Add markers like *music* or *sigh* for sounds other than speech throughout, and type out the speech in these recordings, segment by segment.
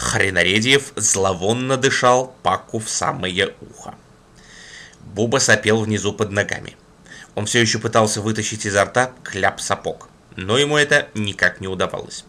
Хренаредьев зловонно дышал Паку в самое ухо. Буба сопел внизу под ногами. Он все еще пытался вытащить изо рта кляп сапог, но ему это никак не удавалось.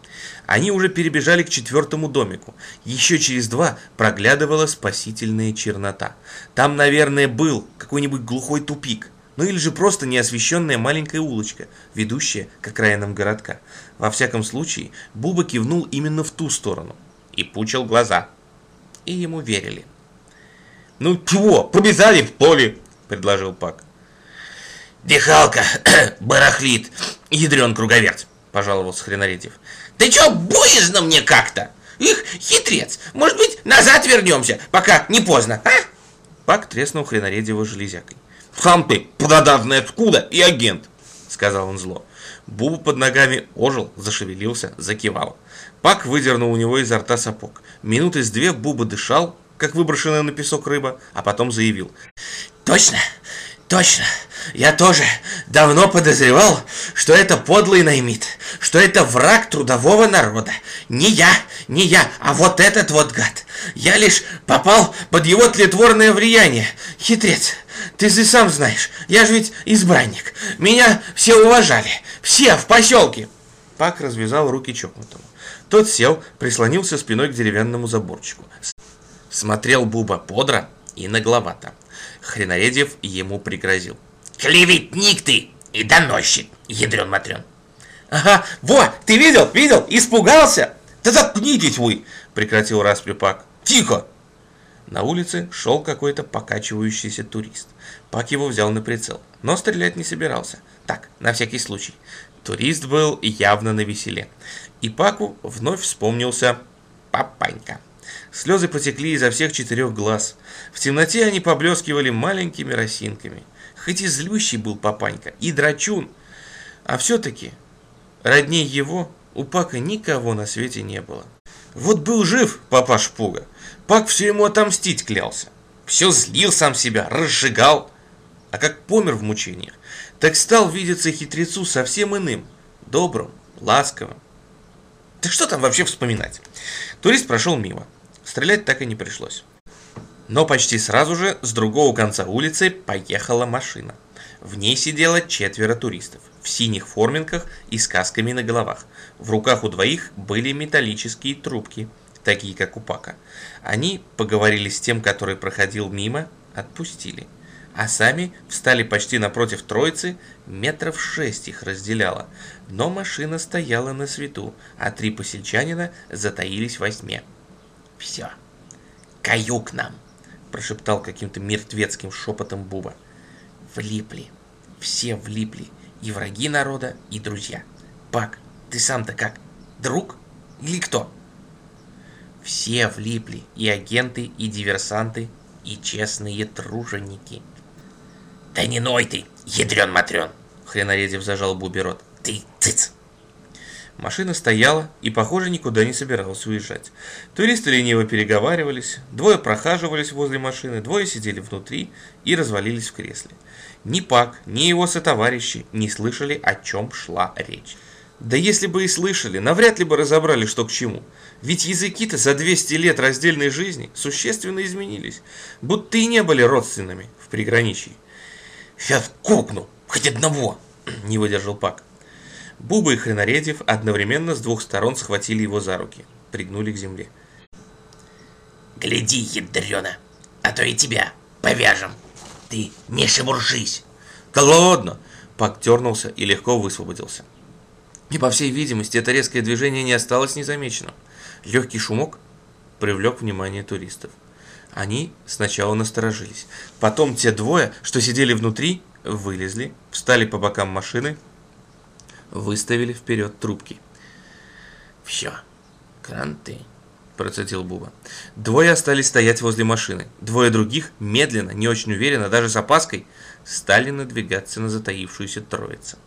Они уже перебежали к четвертому домику. Еще через два проглядывала спасительная чернота. Там, наверное, был какой-нибудь глухой тупик. Ну или же просто неосвещенная маленькая улочка, ведущая к окраинам городка. Во всяком случае, Буба кивнул именно в ту сторону и пучил глаза. И ему верили. «Ну чего, побежали в поле!» – предложил Пак. «Дыхалка *clears throat* барахлит, ядрен круговерть!» – пожаловался Хренаредьев. «Ты чё, боязно мне как-то? Их, хитрец, может быть, назад вернемся, пока не поздно, а?» Пак треснул Хренаредьева железякой. «Сам ты, продажный откуда и агент!» — сказал он зло. Буба под ногами ожил, зашевелился, закивал. Пак выдернул у него изо рта сапог. Минуты с две Буба дышал, как выброшенная на песок рыба, а потом заявил. «Точно, точно, я тоже давно подозревал, что это подлый наймит, что это враг трудового народа. Не я, не я, а вот этот вот гад. Я лишь попал под его тлетворное влияние. Хитрец, ты же сам знаешь, я же ведь избранник. Меня все уважали, все в поселке. Пак развязал руки чокнутому. Тот сел, прислонился спиной к деревянному заборчику. Смотрел Буба бодро и нагловато. Хренаредьев ему пригрозил. Клеветник ты и доносчик, ядрен матрен. Ага, во, ты видел, видел, испугался? Да заткнитесь вы, прекратил расприпак. Тихо! На улице шел какой-то покачивающийся турист. Пак его взял на прицел, но стрелять не собирался. Так, на всякий случай. Турист был явно на веселе. И Паку вновь вспомнился папанька. Слезы потекли изо всех четырех глаз. В темноте они поблескивали маленькими росинками. Хоть и злющий был папанька, и драчун, а все-таки родней его у Пака никого на свете не было. Вот был жив папа Шпуга, Пак все ему отомстить клялся. Все злил сам себя, разжигал. А как помер в мучениях, так стал видеться хитрецу совсем иным, добрым, ласковым. Да что там вообще вспоминать? Турист прошел мимо. Стрелять так и не пришлось. Но почти сразу же с другого конца улицы поехала машина. В ней сидело четверо туристов в синих форминках и с касками на головах. В руках у двоих были металлические трубки, такие как у Пака. Они поговорили с тем, который проходил мимо, отпустили. А сами встали почти напротив троицы, метров шесть их разделяло. Но машина стояла на свету, а три посельчанина затаились во тьме. «Все, каюк нам!» прошептал каким-то мертвецким шепотом Буба. Влипли. Все влипли. И враги народа, и друзья. Пак, ты сам-то как? Друг? Или кто? Все влипли. И агенты, и диверсанты, и честные труженики. Да не ной ты, ядрен матрен! Хренаредев зажал Бубе рот. Ты цыц! Машина стояла и, похоже, никуда не собиралась уезжать. Туристы лениво переговаривались, двое прохаживались возле машины, двое сидели внутри и развалились в кресле. Ни Пак, ни его сотоварищи не слышали, о чем шла речь. Да если бы и слышали, навряд ли бы разобрали, что к чему. Ведь языки-то за 200 лет раздельной жизни существенно изменились, будто и не были родственными в приграничье. «Сейчас кукну, хоть одного!» *clears throat* – не выдержал Пак. Буба и Хренаредьев одновременно с двух сторон схватили его за руки, пригнули к земле. «Гляди, ядрена, а то и тебя повяжем. Ты не шебуршись!» «Да ладно!» Пак дернулся и легко высвободился. И, по всей видимости, это резкое движение не осталось незамеченным. Легкий шумок привлек внимание туристов. Они сначала насторожились. Потом те двое, что сидели внутри, вылезли, встали по бокам машины выставили вперед трубки. «Все, кранты», – процедил Буба. Двое остались стоять возле машины. Двое других, медленно, не очень уверенно, даже с опаской, стали надвигаться на затаившуюся троицу.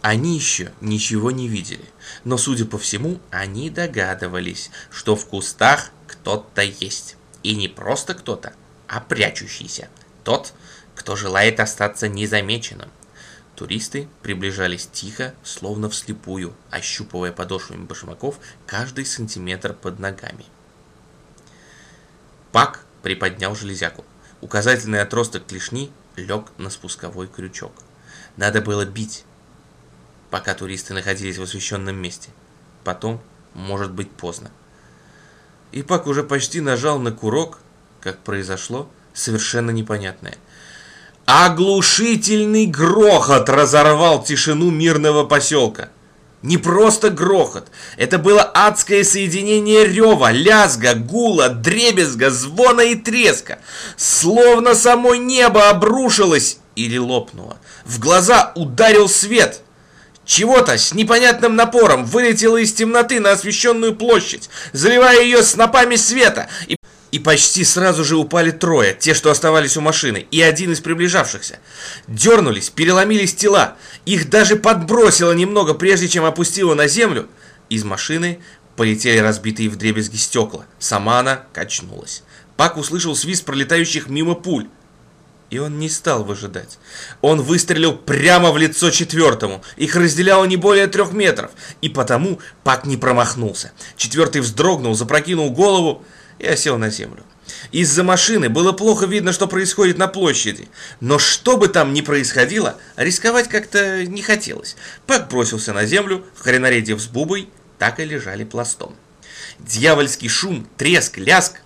Они еще ничего не видели, но, судя по всему, они догадывались, что в кустах кто-то есть. И не просто кто-то, а прячущийся. Тот, кто желает остаться незамеченным. Туристы приближались тихо, словно вслепую, ощупывая подошвами башмаков каждый сантиметр под ногами. Пак приподнял железяку. Указательный отросток клешни лег на спусковой крючок. Надо было бить, пока туристы находились в освещенном месте. Потом, может быть, поздно. И Пак уже почти нажал на курок, как произошло совершенно непонятное. Оглушительный грохот разорвал тишину мирного поселка. Не просто грохот, это было адское соединение рева, лязга, гула, дребезга, звона и треска. Словно само небо обрушилось или лопнуло. В глаза ударил свет. Чего-то с непонятным напором вылетело из темноты на освещенную площадь, заливая ее снопами света, и и почти сразу же упали трое, те, что оставались у машины, и один из приближавшихся. Дернулись, переломились тела, их даже подбросило немного, прежде чем опустило на землю. Из машины полетели разбитые вдребезги стекла, сама она качнулась. Пак услышал свист пролетающих мимо пуль. И он не стал выжидать. Он выстрелил прямо в лицо четвертому. Их разделяло не более трех метров. И потому Пак не промахнулся. Четвертый вздрогнул, запрокинул голову и осел на землю. Из-за машины было плохо видно, что происходит на площади. Но что бы там ни происходило, рисковать как-то не хотелось. Пак бросился на землю, в хренарете с бубой так и лежали пластом. Дьявольский шум, треск, ляск